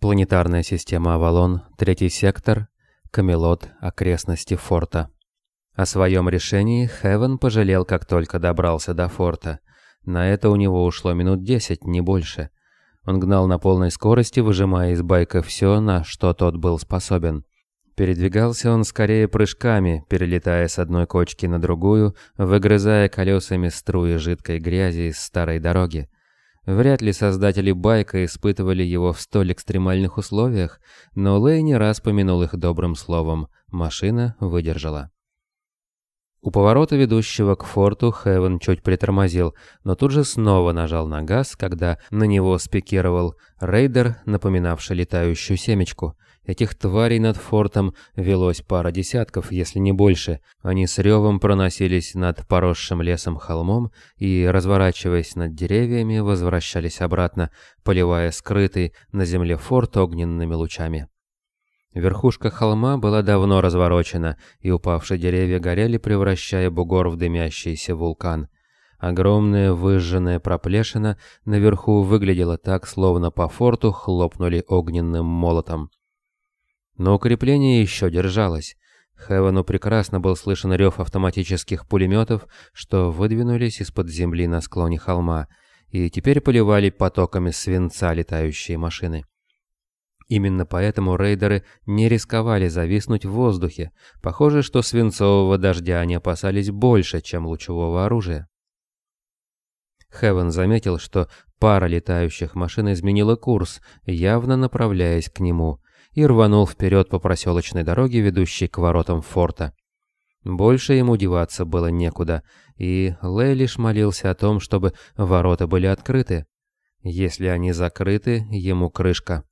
Планетарная система Авалон, третий сектор, Камелот, окрестности форта. О своем решении Хевен пожалел, как только добрался до форта. На это у него ушло минут десять, не больше. Он гнал на полной скорости, выжимая из байка все, на что тот был способен. Передвигался он скорее прыжками, перелетая с одной кочки на другую, выгрызая колесами струи жидкой грязи из старой дороги. Вряд ли создатели байка испытывали его в столь экстремальных условиях, но Лэй не раз помянул их добрым словом. Машина выдержала. У поворота, ведущего к форту, Хевен чуть притормозил, но тут же снова нажал на газ, когда на него спикировал рейдер, напоминавший летающую семечку. Этих тварей над фортом велось пара десятков, если не больше. Они с ревом проносились над поросшим лесом холмом и, разворачиваясь над деревьями, возвращались обратно, поливая скрытый на земле форт огненными лучами. Верхушка холма была давно разворочена, и упавшие деревья горели, превращая бугор в дымящийся вулкан. Огромная выжженная проплешина наверху выглядела так, словно по форту хлопнули огненным молотом. Но укрепление еще держалось. Хевену прекрасно был слышен рев автоматических пулеметов, что выдвинулись из-под земли на склоне холма, и теперь поливали потоками свинца летающие машины. Именно поэтому рейдеры не рисковали зависнуть в воздухе. Похоже, что свинцового дождя они опасались больше, чем лучевого оружия. Хевен заметил, что пара летающих машин изменила курс, явно направляясь к нему, и рванул вперед по проселочной дороге, ведущей к воротам форта. Больше ему деваться было некуда, и Лэй лишь молился о том, чтобы ворота были открыты. Если они закрыты, ему крышка.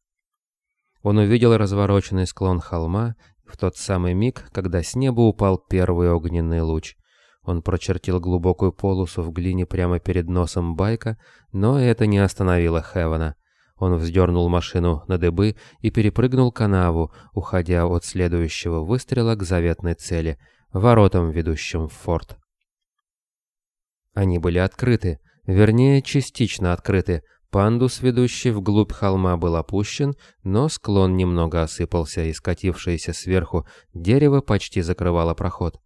Он увидел развороченный склон холма в тот самый миг, когда с неба упал первый огненный луч. Он прочертил глубокую полосу в глине прямо перед носом байка, но это не остановило Хевана. Он вздернул машину на дыбы и перепрыгнул канаву, уходя от следующего выстрела к заветной цели — воротам, ведущим в форт. Они были открыты, вернее, частично открыты, Пандус, ведущий вглубь холма, был опущен, но склон немного осыпался, и скатившееся сверху дерево почти закрывало проход.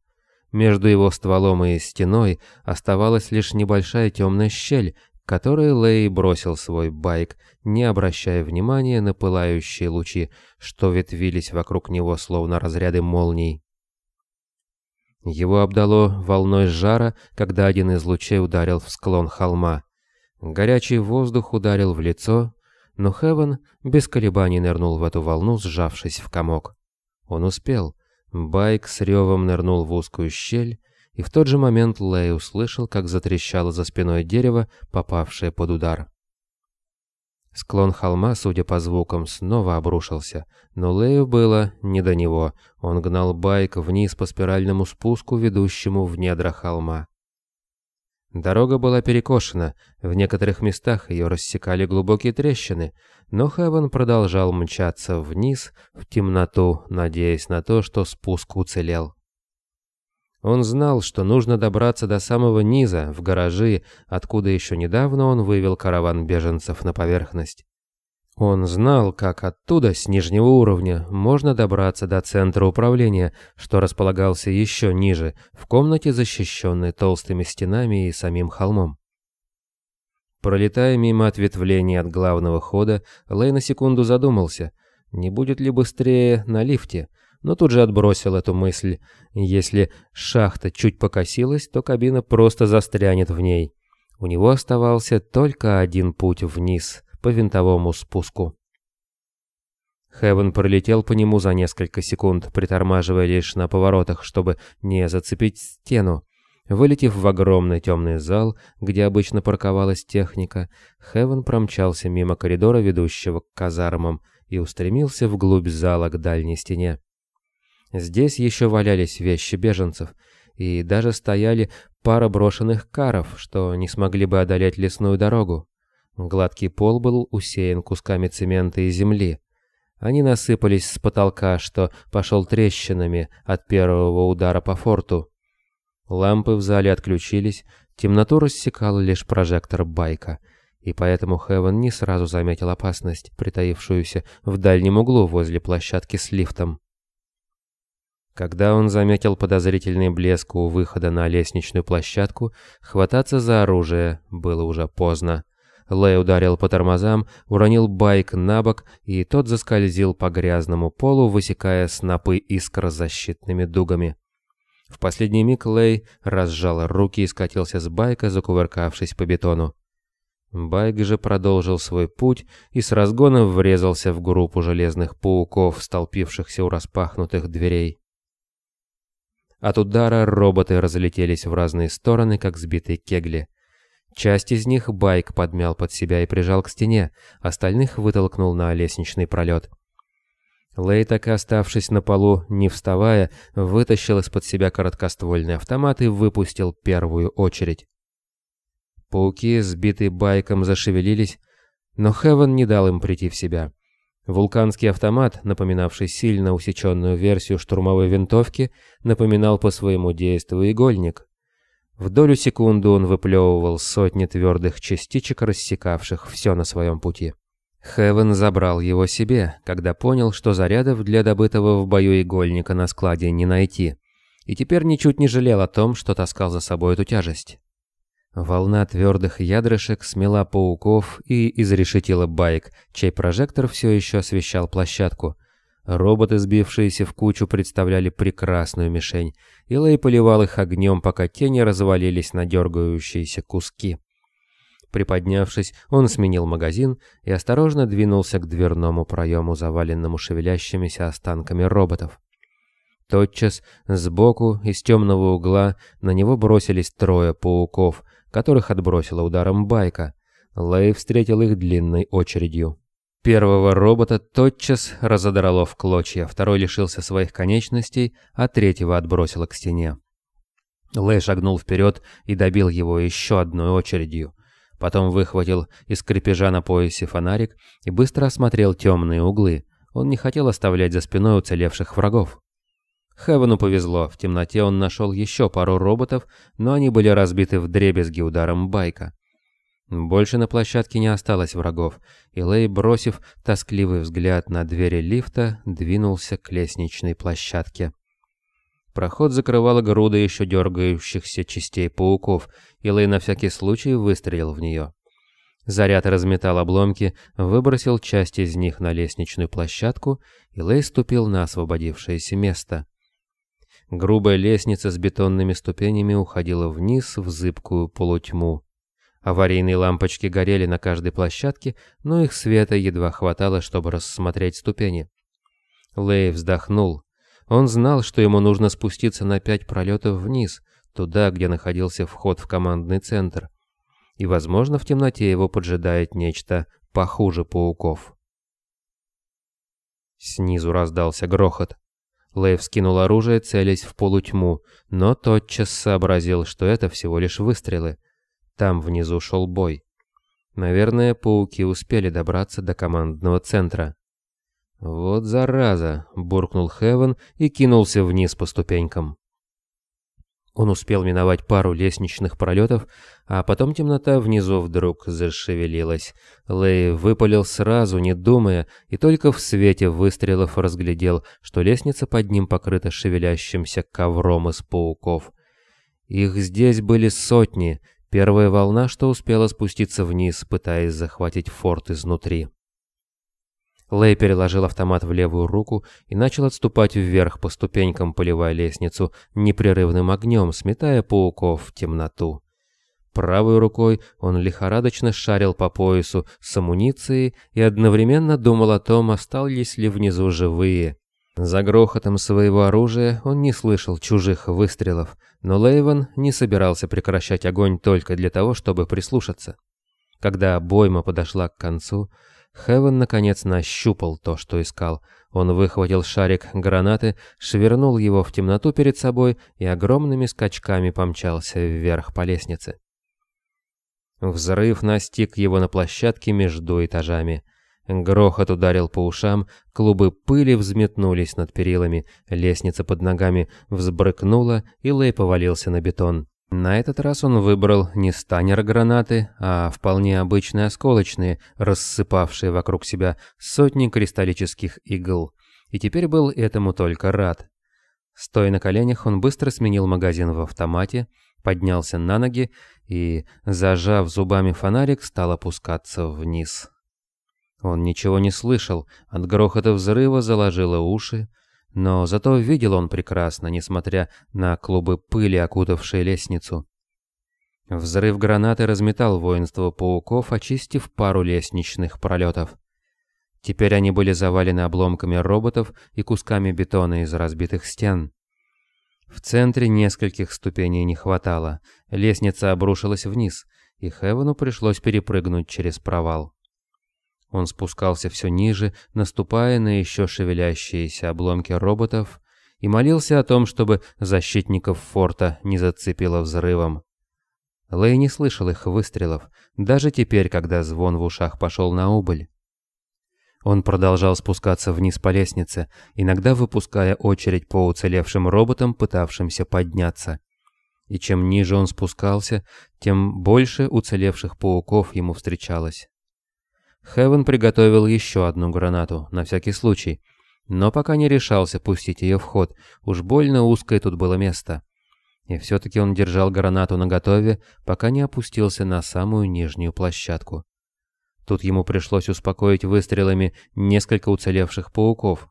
Между его стволом и стеной оставалась лишь небольшая темная щель, которой Лэй бросил свой байк, не обращая внимания на пылающие лучи, что ветвились вокруг него словно разряды молний. Его обдало волной жара, когда один из лучей ударил в склон холма. Горячий воздух ударил в лицо, но Хевен без колебаний нырнул в эту волну, сжавшись в комок. Он успел. Байк с ревом нырнул в узкую щель, и в тот же момент Лэй услышал, как затрещало за спиной дерево, попавшее под удар. Склон холма, судя по звукам, снова обрушился, но Лэю было не до него. Он гнал байк вниз по спиральному спуску, ведущему в недра холма. Дорога была перекошена, в некоторых местах ее рассекали глубокие трещины, но Хевен продолжал мчаться вниз, в темноту, надеясь на то, что спуск уцелел. Он знал, что нужно добраться до самого низа, в гаражи, откуда еще недавно он вывел караван беженцев на поверхность. Он знал, как оттуда, с нижнего уровня, можно добраться до центра управления, что располагался еще ниже, в комнате, защищенной толстыми стенами и самим холмом. Пролетая мимо ответвлений от главного хода, Лэй на секунду задумался, не будет ли быстрее на лифте, но тут же отбросил эту мысль. Если шахта чуть покосилась, то кабина просто застрянет в ней. У него оставался только один путь вниз — по винтовому спуску. Хевен пролетел по нему за несколько секунд, притормаживая лишь на поворотах, чтобы не зацепить стену. Вылетев в огромный темный зал, где обычно парковалась техника, Хевен промчался мимо коридора, ведущего к казармам, и устремился вглубь зала к дальней стене. Здесь еще валялись вещи беженцев, и даже стояли пара брошенных каров, что не смогли бы одолеть лесную дорогу. Гладкий пол был усеян кусками цемента и земли. Они насыпались с потолка, что пошел трещинами от первого удара по форту. Лампы в зале отключились, темноту рассекал лишь прожектор байка. и поэтому Хевен не сразу заметил опасность, притаившуюся в дальнем углу возле площадки с лифтом. Когда он заметил подозрительный блеск у выхода на лестничную площадку, хвататься за оружие было уже поздно. Лэй ударил по тормозам, уронил байк на бок, и тот заскользил по грязному полу, высекая снопы искр защитными дугами. В последний миг Лэй разжал руки и скатился с байка, закувыркавшись по бетону. Байк же продолжил свой путь и с разгона врезался в группу железных пауков, столпившихся у распахнутых дверей. От удара роботы разлетелись в разные стороны, как сбитые кегли. Часть из них байк подмял под себя и прижал к стене, остальных вытолкнул на лестничный пролет. Лей, так и оставшись на полу, не вставая, вытащил из-под себя короткоствольный автомат и выпустил первую очередь. Пауки, сбитые байком, зашевелились, но Хевен не дал им прийти в себя. Вулканский автомат, напоминавший сильно усеченную версию штурмовой винтовки, напоминал по своему действию игольник. В долю секунды он выплевывал сотни твердых частичек, рассекавших все на своем пути. Хевен забрал его себе, когда понял, что зарядов для добытого в бою игольника на складе не найти, и теперь ничуть не жалел о том, что таскал за собой эту тяжесть. Волна твердых ядрышек смела пауков и изрешетила байк, чей прожектор все еще освещал площадку. Роботы, сбившиеся в кучу, представляли прекрасную мишень, и Лэй поливал их огнем, пока тени развалились на дергающиеся куски. Приподнявшись, он сменил магазин и осторожно двинулся к дверному проему, заваленному шевелящимися останками роботов. Тотчас сбоку, из темного угла, на него бросились трое пауков, которых отбросило ударом байка. Лэй встретил их длинной очередью. Первого робота тотчас разодрало в клочья, второй лишился своих конечностей, а третьего отбросило к стене. Лэй шагнул вперед и добил его еще одной очередью. Потом выхватил из крепежа на поясе фонарик и быстро осмотрел темные углы. Он не хотел оставлять за спиной уцелевших врагов. Хевену повезло, в темноте он нашел еще пару роботов, но они были разбиты в дребезги ударом байка. Больше на площадке не осталось врагов, и Лей, бросив тоскливый взгляд на двери лифта, двинулся к лестничной площадке. Проход закрывала груда еще дергающихся частей пауков, и Лей на всякий случай выстрелил в нее. Заряд разметал обломки, выбросил часть из них на лестничную площадку, и Лей ступил на освободившееся место. Грубая лестница с бетонными ступенями уходила вниз в зыбкую полутьму. Аварийные лампочки горели на каждой площадке, но их света едва хватало, чтобы рассмотреть ступени. Лэй вздохнул. Он знал, что ему нужно спуститься на пять пролетов вниз, туда, где находился вход в командный центр. И, возможно, в темноте его поджидает нечто похуже пауков. Снизу раздался грохот. Лейв скинул оружие, целясь в полутьму, но тотчас сообразил, что это всего лишь выстрелы. Там внизу шел бой. Наверное, пауки успели добраться до командного центра. «Вот зараза!» — буркнул Хевен и кинулся вниз по ступенькам. Он успел миновать пару лестничных пролетов, а потом темнота внизу вдруг зашевелилась. Лэй выпалил сразу, не думая, и только в свете выстрелов разглядел, что лестница под ним покрыта шевелящимся ковром из пауков. Их здесь были сотни, первая волна, что успела спуститься вниз, пытаясь захватить форт изнутри. Лэй переложил автомат в левую руку и начал отступать вверх по ступенькам, поливая лестницу непрерывным огнем, сметая пауков в темноту. Правой рукой он лихорадочно шарил по поясу с амуницией и одновременно думал о том, остались ли внизу живые. За грохотом своего оружия он не слышал чужих выстрелов, но Лейвен не собирался прекращать огонь только для того, чтобы прислушаться. Когда обойма подошла к концу, Хевен наконец нащупал то, что искал. Он выхватил шарик гранаты, швырнул его в темноту перед собой и огромными скачками помчался вверх по лестнице. Взрыв настиг его на площадке между этажами. Грохот ударил по ушам, клубы пыли взметнулись над перилами, лестница под ногами взбрыкнула, и Лэй повалился на бетон. На этот раз он выбрал не станер-гранаты, а вполне обычные осколочные, рассыпавшие вокруг себя сотни кристаллических игл. И теперь был этому только рад. Стоя на коленях, он быстро сменил магазин в автомате, поднялся на ноги и, зажав зубами фонарик, стал опускаться вниз. Он ничего не слышал, от грохота взрыва заложило уши, но зато видел он прекрасно, несмотря на клубы пыли, окутавшие лестницу. Взрыв гранаты разметал воинство пауков, очистив пару лестничных пролетов. Теперь они были завалены обломками роботов и кусками бетона из разбитых стен. В центре нескольких ступеней не хватало, лестница обрушилась вниз, и Хевену пришлось перепрыгнуть через провал. Он спускался все ниже, наступая на еще шевелящиеся обломки роботов, и молился о том, чтобы защитников форта не зацепило взрывом. Лэй не слышал их выстрелов, даже теперь, когда звон в ушах пошел на убыль. Он продолжал спускаться вниз по лестнице, иногда выпуская очередь по уцелевшим роботам, пытавшимся подняться. И чем ниже он спускался, тем больше уцелевших пауков ему встречалось. Хевен приготовил еще одну гранату, на всякий случай, но пока не решался пустить ее в ход, уж больно узкое тут было место. И все-таки он держал гранату наготове, пока не опустился на самую нижнюю площадку. Тут ему пришлось успокоить выстрелами несколько уцелевших пауков.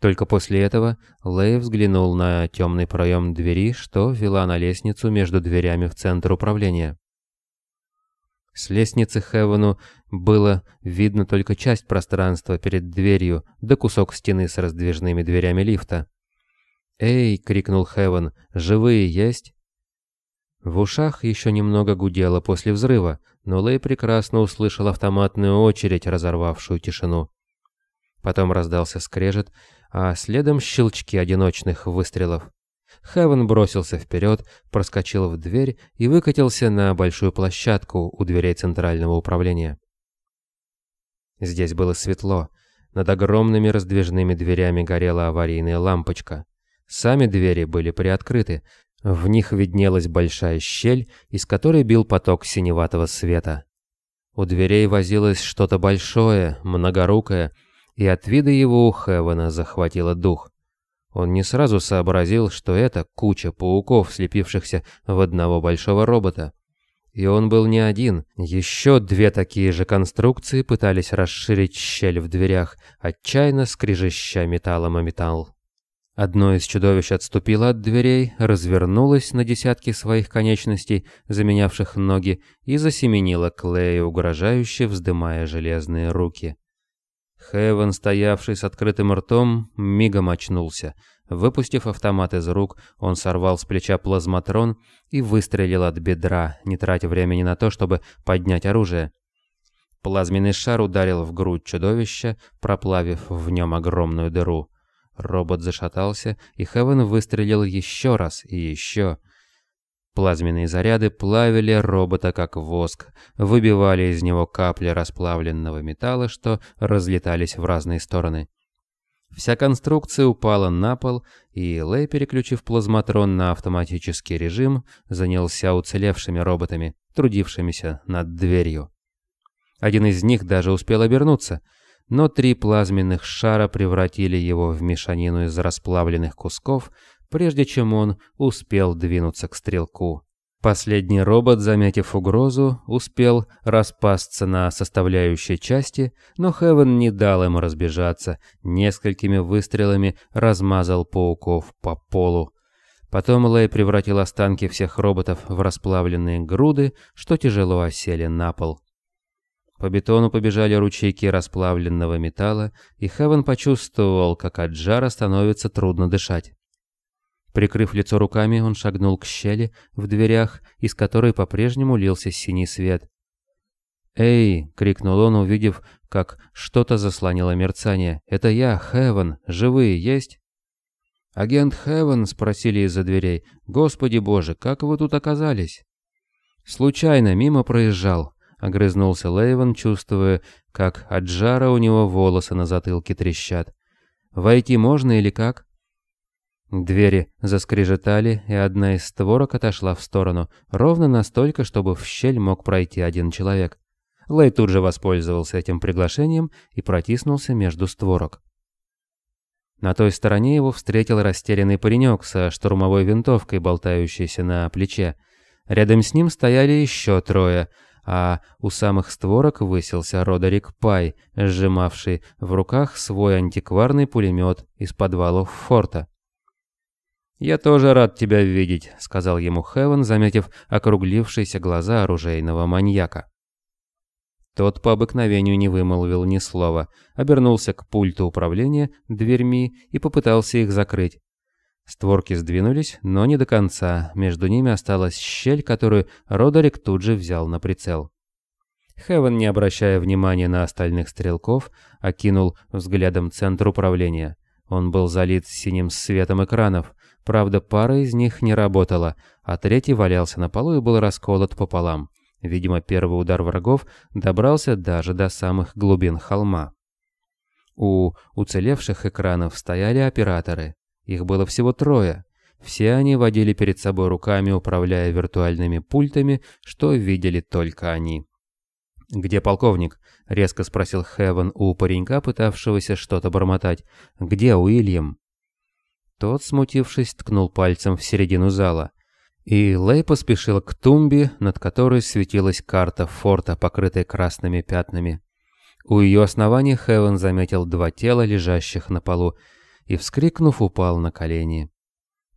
Только после этого Лэй взглянул на темный проем двери, что вела на лестницу между дверями в центр управления. С лестницы Хевену было видно только часть пространства перед дверью, да кусок стены с раздвижными дверями лифта. «Эй!» — крикнул Хевен. «Живые есть?» В ушах еще немного гудело после взрыва, но Лэй прекрасно услышал автоматную очередь, разорвавшую тишину. Потом раздался скрежет, а следом щелчки одиночных выстрелов. Хевен бросился вперед, проскочил в дверь и выкатился на большую площадку у дверей центрального управления. Здесь было светло. Над огромными раздвижными дверями горела аварийная лампочка. Сами двери были приоткрыты. В них виднелась большая щель, из которой бил поток синеватого света. У дверей возилось что-то большое, многорукое, и от вида его у Хевена захватило дух. Он не сразу сообразил, что это куча пауков, слепившихся в одного большого робота. И он был не один. Еще две такие же конструкции пытались расширить щель в дверях, отчаянно скрежеща металлом о металл. Одно из чудовищ отступило от дверей, развернулось на десятки своих конечностей, заменявших ноги, и засеменило к Лею, угрожающе вздымая железные руки. Хевен, стоявший с открытым ртом, мигом очнулся. Выпустив автомат из рук, он сорвал с плеча плазматрон и выстрелил от бедра, не тратя времени на то, чтобы поднять оружие. Плазменный шар ударил в грудь чудовища, проплавив в нем огромную дыру. Робот зашатался, и Хевен выстрелил еще раз и еще. Плазменные заряды плавили робота как воск, выбивали из него капли расплавленного металла, что разлетались в разные стороны. Вся конструкция упала на пол, и Лэй, переключив плазматрон на автоматический режим, занялся уцелевшими роботами, трудившимися над дверью. Один из них даже успел обернуться, но три плазменных шара превратили его в мешанину из расплавленных кусков, прежде чем он успел двинуться к стрелку. Последний робот, заметив угрозу, успел распасться на составляющие части, но Хевен не дал ему разбежаться, несколькими выстрелами размазал пауков по полу. Потом Лэй превратил останки всех роботов в расплавленные груды, что тяжело осели на пол. По бетону побежали ручейки расплавленного металла, и Хевен почувствовал, как от жара становится трудно дышать. Прикрыв лицо руками, он шагнул к щели в дверях, из которой по-прежнему лился синий свет. «Эй!» — крикнул он, увидев, как что-то заслонило мерцание. «Это я, Хевен. Живые есть?» «Агент Хевен?» — спросили из-за дверей. «Господи боже, как вы тут оказались?» «Случайно, мимо проезжал», — огрызнулся Лейвен, чувствуя, как от жара у него волосы на затылке трещат. «Войти можно или как?» Двери заскрежетали, и одна из створок отошла в сторону, ровно настолько, чтобы в щель мог пройти один человек. Лэй тут же воспользовался этим приглашением и протиснулся между створок. На той стороне его встретил растерянный паренек со штурмовой винтовкой, болтающейся на плече. Рядом с ним стояли еще трое, а у самых створок высился Родерик Пай, сжимавший в руках свой антикварный пулемет из подвалов форта. «Я тоже рад тебя видеть», — сказал ему Хевен, заметив округлившиеся глаза оружейного маньяка. Тот по обыкновению не вымолвил ни слова, обернулся к пульту управления дверьми и попытался их закрыть. Створки сдвинулись, но не до конца, между ними осталась щель, которую Родерик тут же взял на прицел. Хевен, не обращая внимания на остальных стрелков, окинул взглядом центр управления. Он был залит синим светом экранов, правда пара из них не работала, а третий валялся на полу и был расколот пополам. Видимо, первый удар врагов добрался даже до самых глубин холма. У уцелевших экранов стояли операторы. Их было всего трое. Все они водили перед собой руками, управляя виртуальными пультами, что видели только они. «Где полковник?» — резко спросил Хевен у паренька, пытавшегося что-то бормотать. «Где Уильям?» Тот, смутившись, ткнул пальцем в середину зала. И Лэй поспешил к тумбе, над которой светилась карта форта, покрытая красными пятнами. У ее основания Хевен заметил два тела, лежащих на полу, и, вскрикнув, упал на колени.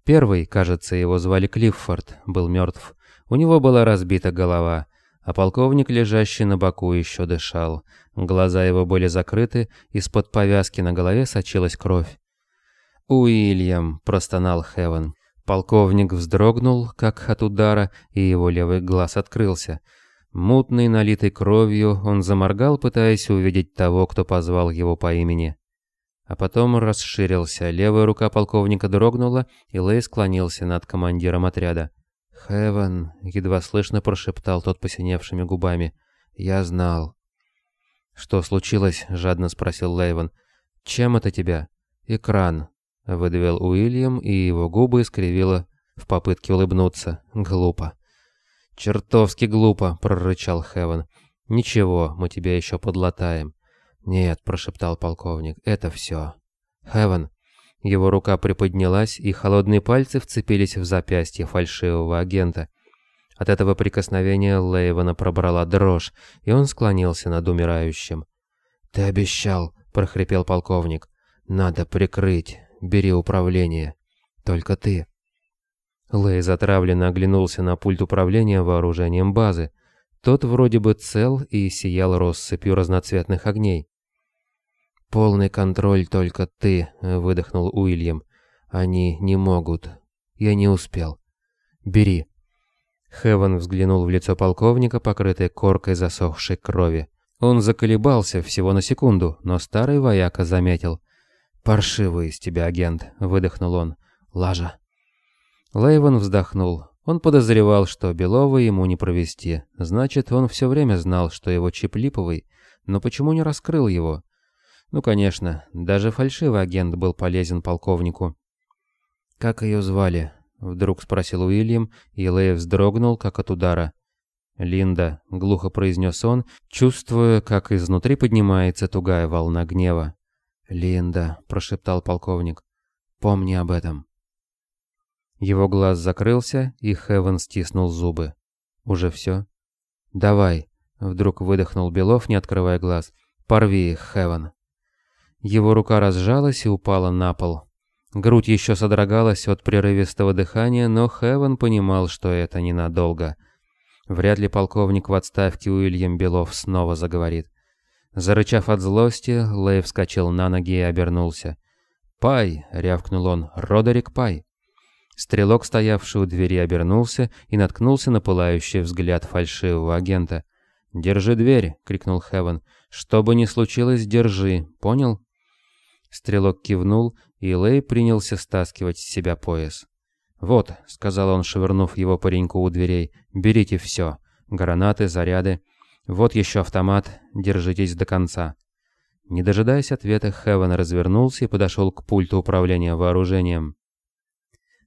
Первый, кажется, его звали Клиффорд, был мертв. У него была разбита голова, а полковник, лежащий на боку, еще дышал. Глаза его были закрыты, из-под повязки на голове сочилась кровь. «Уильям», — простонал Хевен. Полковник вздрогнул, как от удара, и его левый глаз открылся. Мутный, налитый кровью, он заморгал, пытаясь увидеть того, кто позвал его по имени. А потом расширился, левая рука полковника дрогнула, и Лэй склонился над командиром отряда. «Хэвен», — едва слышно прошептал тот посиневшими губами, — «я знал». «Что случилось?» — жадно спросил Лейвен. «Чем это тебя?» «Экран», Выдавил Уильям, и его губы искривило в попытке улыбнуться. Глупо. «Чертовски глупо», — прорычал Хевен. «Ничего, мы тебя еще подлатаем». «Нет», — прошептал полковник, — «это все». «Хевен». Его рука приподнялась, и холодные пальцы вцепились в запястье фальшивого агента. От этого прикосновения Лейвена пробрала дрожь, и он склонился над умирающим. «Ты обещал», — прохрипел полковник. «Надо прикрыть. Бери управление. Только ты». Лэй затравленно оглянулся на пульт управления вооружением базы. Тот вроде бы цел и сиял россыпью разноцветных огней. «Полный контроль только ты», — выдохнул Уильям. «Они не могут. Я не успел. Бери». Хевен взглянул в лицо полковника, покрытое коркой засохшей крови. Он заколебался всего на секунду, но старый вояка заметил. «Паршивый из тебя агент», — выдохнул он. «Лажа». Лейвен вздохнул. Он подозревал, что Белова ему не провести. Значит, он все время знал, что его чип липовый, но почему не раскрыл его? Ну, конечно, даже фальшивый агент был полезен полковнику. «Как ее звали?» — вдруг спросил Уильям, и Лэй вздрогнул, как от удара. «Линда», — глухо произнес он, чувствуя, как изнутри поднимается тугая волна гнева. «Линда», — прошептал полковник, — «помни об этом». Его глаз закрылся, и Хевен стиснул зубы. «Уже все?» «Давай», — вдруг выдохнул Белов, не открывая глаз. «Порви их, Хевен». Его рука разжалась и упала на пол. Грудь еще содрогалась от прерывистого дыхания, но Хевен понимал, что это ненадолго. Вряд ли полковник в отставке Уильям Белов снова заговорит. Зарычав от злости, Лэй вскочил на ноги и обернулся. «Пай!» — рявкнул он. «Родерик Пай!» Стрелок, стоявший у двери, обернулся и наткнулся на пылающий взгляд фальшивого агента. «Держи дверь!» — крикнул Хевен. «Что бы ни случилось, держи, понял?» Стрелок кивнул, и Лэй принялся стаскивать с себя пояс. «Вот», — сказал он, швырнув его пареньку у дверей, — «берите все. Гранаты, заряды. «Вот еще автомат, держитесь до конца». Не дожидаясь ответа, Хевен развернулся и подошел к пульту управления вооружением.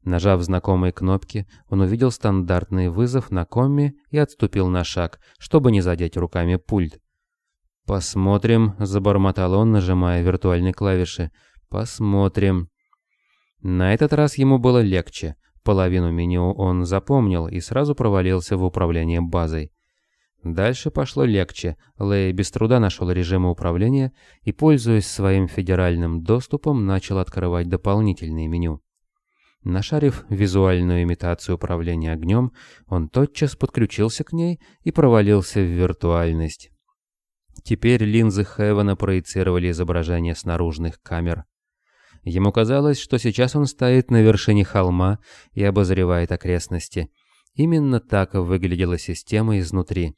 Нажав знакомые кнопки, он увидел стандартный вызов на комме и отступил на шаг, чтобы не задеть руками пульт. «Посмотрим», — забормотал он, нажимая виртуальные клавиши. «Посмотрим». На этот раз ему было легче. Половину меню он запомнил и сразу провалился в управление базой. Дальше пошло легче. Лэй без труда нашел режимы управления и, пользуясь своим федеральным доступом, начал открывать дополнительные меню. Нашарив визуальную имитацию управления огнем, он тотчас подключился к ней и провалился в виртуальность. Теперь линзы Хевена проецировали изображение с наружных камер. Ему казалось, что сейчас он стоит на вершине холма и обозревает окрестности. Именно так выглядела система изнутри.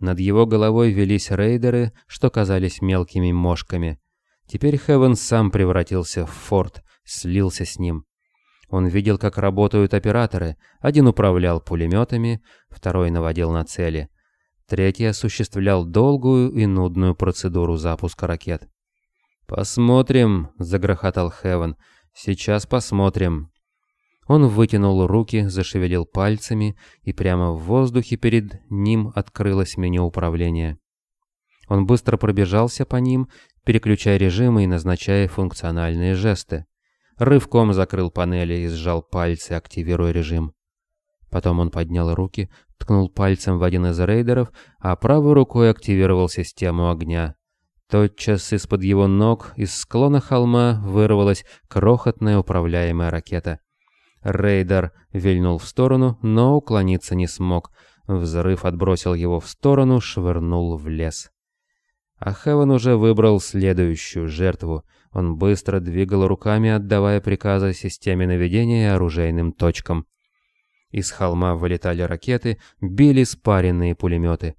Над его головой велись рейдеры, что казались мелкими мошками. Теперь Хевен сам превратился в форт, слился с ним. Он видел, как работают операторы. Один управлял пулеметами, второй наводил на цели. Третий осуществлял долгую и нудную процедуру запуска ракет. «Посмотрим», — загрохотал Хевен. «Сейчас посмотрим». Он вытянул руки, зашевелил пальцами, и прямо в воздухе перед ним открылось меню управления. Он быстро пробежался по ним, переключая режимы и назначая функциональные жесты. Рывком закрыл панели и сжал пальцы, активируя режим. Потом он поднял руки, ткнул пальцем в один из рейдеров, а правой рукой активировал систему огня. Тотчас из-под его ног из склона холма вырвалась крохотная управляемая ракета. Рейдер вильнул в сторону, но уклониться не смог. Взрыв отбросил его в сторону, швырнул в лес. А Хевен уже выбрал следующую жертву. Он быстро двигал руками, отдавая приказы системе наведения и оружейным точкам. Из холма вылетали ракеты, били спаренные пулеметы.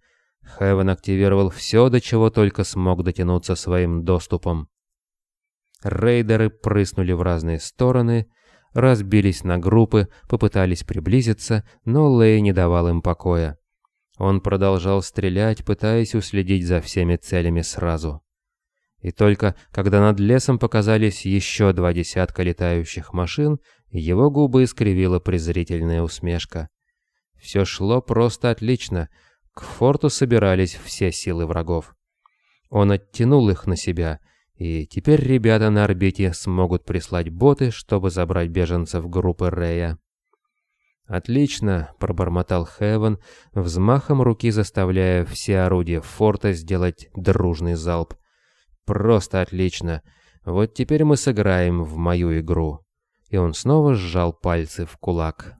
Хевен активировал все, до чего только смог дотянуться своим доступом. Рейдеры прыснули в разные стороны, разбились на группы, попытались приблизиться, но Лэй не давал им покоя. Он продолжал стрелять, пытаясь уследить за всеми целями сразу. И только когда над лесом показались еще два десятка летающих машин, его губы искривила презрительная усмешка. Все шло просто отлично, к форту собирались все силы врагов. Он оттянул их на себя, и теперь ребята на орбите смогут прислать боты, чтобы забрать беженцев группы Рея. «Отлично», — пробормотал Хевен, взмахом руки заставляя все орудия форта сделать дружный залп. «Просто отлично. Вот теперь мы сыграем в мою игру». И он снова сжал пальцы в кулак.